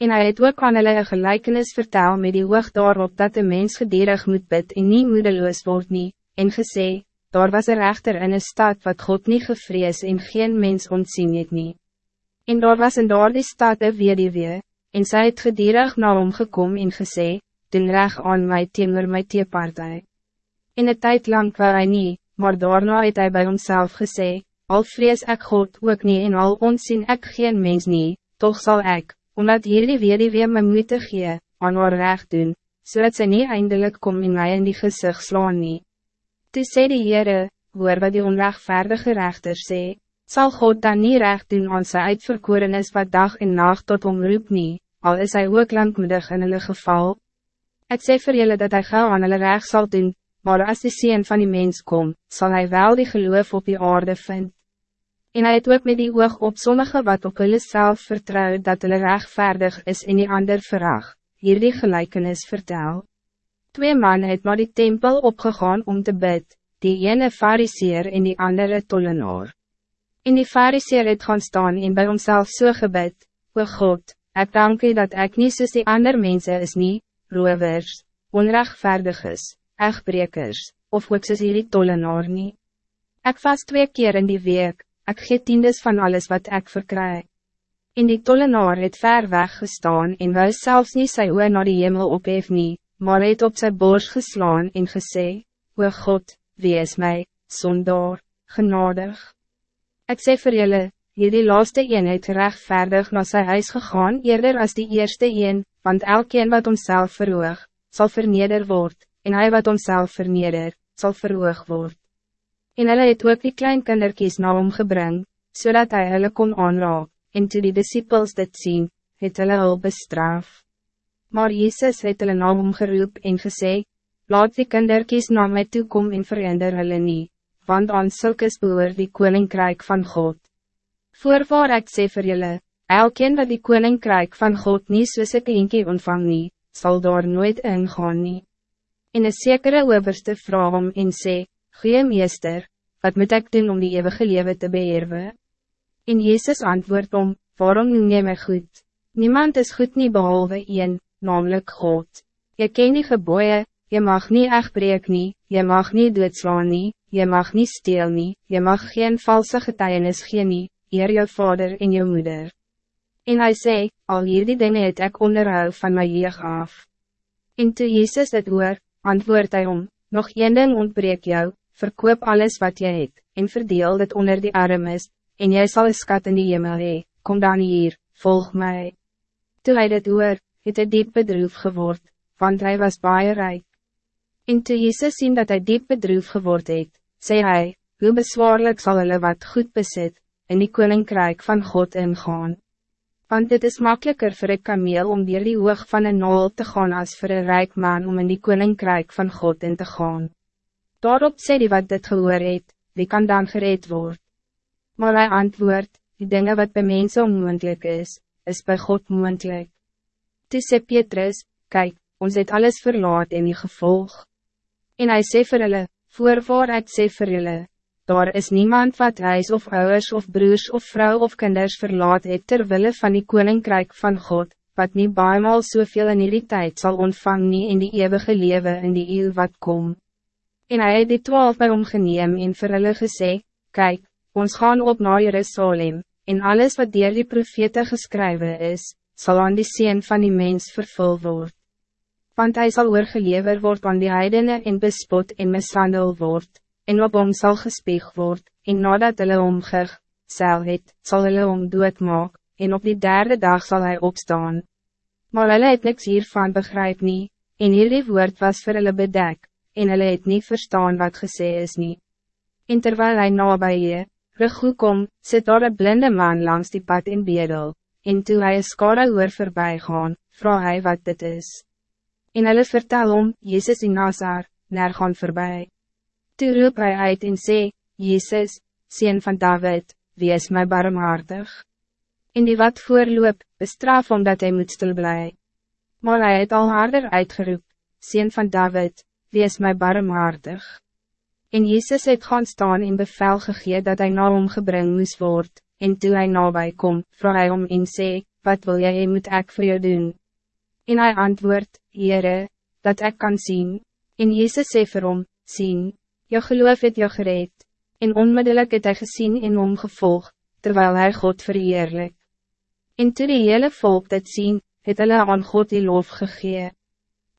En hij het ook aan hulle een gelijkenis vertel met die hoog daarop dat de mens gedierig moet bid en nie moedeloos word nie, en gesê, daar was een rechter in een stad wat God niet gevrees en geen mens ontzien het nie. En daar was in daar die stad een weduwee, en sy het gedierig na hom gekom en gesê, doen reg aan my teenoor my teepartij. In een tijd lang wou hy nie, maar daarna het hy by homself gesê, al vrees ek God ook nie en al onzien ek geen mens nie, toch zal ik, omdat hierdie weduwee my moeite gee, aan haar recht doen, so sy nie eindelijk kom en my in die gezicht slaan nie. Toe sê die Heere, hoor wat die onrechtvaardige rechter sê, zal God dan niet recht doen aan sy uitverkorenis wat dag en nacht tot omroep nie, al is hy ook langmoedig in hulle geval? Ik sê vir julle dat hij gauw aan hulle recht zal doen, maar als de sien van die mens kom, zal hij wel die geloof op die aarde vinden. En hij het ook met die oog op sommige wat op hulle self vertrouw dat hulle rechtvaardig is en die ander verag, hier die gelijkenis vertel. Twee mannen het maar die tempel opgegaan om te bid, die ene fariseer en die andere tollenaar. En die fariseer het gaan staan en bij homself so gebid, O God, ek dank u dat ek nie soos die ander mense is nie, rovers, onrechtvaardig is, echtbrekers, of ook soos hierdie tollenaar nie. Ek vast twee keer in die week, ik gee tiendes van alles wat ik verkrijg. In die tollenaar het ver weg gestaan en wou zelfs niet sy oor naar die hemel ophef nie, maar het op zijn bors geslaan en gesê, O God, wie is mij, zondaar, genadig. Ik sê vir julle, hierdie laaste een het rechtvaardig na sy huis gegaan eerder als die eerste een, want elkeen wat homself verhoog, zal verneder word, en hij wat homself verneder, zal verhoog word. En hulle het ook die klein kinderkies na hom gebring, zodat hij hulle kon aanraak, en toe die disciples dit zien, het hulle hul bestraf. Maar Jezus het hulle na hom geroep en gesê, laat die kinderkies na my toe kom en verander hulle nie, want aan sulkes behoor die koninkrijk van God. Voorwaar ek sê vir julle, elkeen wat die koninkrijk van God nie soos ek eentje ontvang nie, sal daar nooit ingaan nie. En een zekere overste vraag om en sê, Goeie meester, wat moet ik doen om die eeuwige leven te beërven? En Jezus antwoordt om, waarom noem jy my goed? Niemand is goed niet behalve een, namelijk God. Je ken die geboeien, je mag niet echt breek nie, je mag niet doodslaan nie, je mag niet steel nie, je mag geen valse getuienis gee nie, eer jou vader en jou moeder. En hij zei, al hierdie dinge het ek onderhou van my jeug af. En toe Jezus het hoor, antwoord hy om, nog een ding ontbreek jou, verkoop alles wat je hebt, en verdeel het onder die armes, en jij zal een skat in die hemel hee, kom dan hier, volg mij. Toen hij dit hoor, het hy diep bedroef geword, want hij was baie rijk. En toe Jezus zien dat hij diep bedroef geword het, zei hij, hoe bezwaarlijk zal hulle wat goed bezit, in die koninkrijk van God ingaan. Want dit is makkelijker voor een kameel om weer die hoog van een nul te gaan als voor een rijk man om in die koninkrijk van God in te gaan. Daarop sê die wat dit gehoor het, wie kan dan gereed worden? Maar hij antwoord, die dingen wat bij mensen onmoendelijk is, is bij God moendelijk. Toe sê Petrus, kijk, ons het alles verlaat in die gevolg. En hij sê vir hulle, voorwaar ek sê vir julle, daar is niemand wat huis of ouders of broers of vrouw of kinders verlaat het terwille van die koninkrijk van God, wat niet bijmaal soveel in die tijd zal ontvangen nie in die eeuwige leven in die eeuw wat komt. En hij het die twaalf bij hom geneem en vir hulle gesê, Kijk, ons gaan op naar Jerusalem, en alles wat dier die profete geschreven is, zal aan die sien van die mens vervul word. Want hij zal oorgelever word aan die heidene en bespot en mishandel word, en op hom sal gespieg word, en nadat hulle omgeg, sel het, sal hulle om doodmaak, en op die derde dag zal hij opstaan. Maar hulle het niks hiervan begrijp nie, en hierdie woord was vir hulle bedek, en hulle het niet verstaan wat gesê is nie. En terwijl hij nabij je, rug kom, sit daar een blinde man langs die pad in bedel, en toe hy een skade oor voorbij gaan, vraag hy wat dit is. En hulle vertel om, Jezus in Nazar, naar gaan voorbij. Toe roep hy uit en sê, Jezus, Seen van David, wie is my barmhartig? En die wat voorloop, bestraf omdat hij moet stil bly. Maar hij het al harder uitgeroep, Seen van David, wees my barmhartig. En Jezus het gaan staan en bevel gegee dat hij na hom gebring moes word, en toe hy nabij kom, vraag hy om en sê, wat wil jij moet ek voor jou doen? En hij antwoord, Heere, dat ik kan zien. En Jezus sê vir hom, sien, jou geloof het jou gereed. En onmiddellijk het hy gezien en omgevolg, terwijl hij God verheerlijk. En toe die hele volk dit sien, het hulle aan God die lof gegee.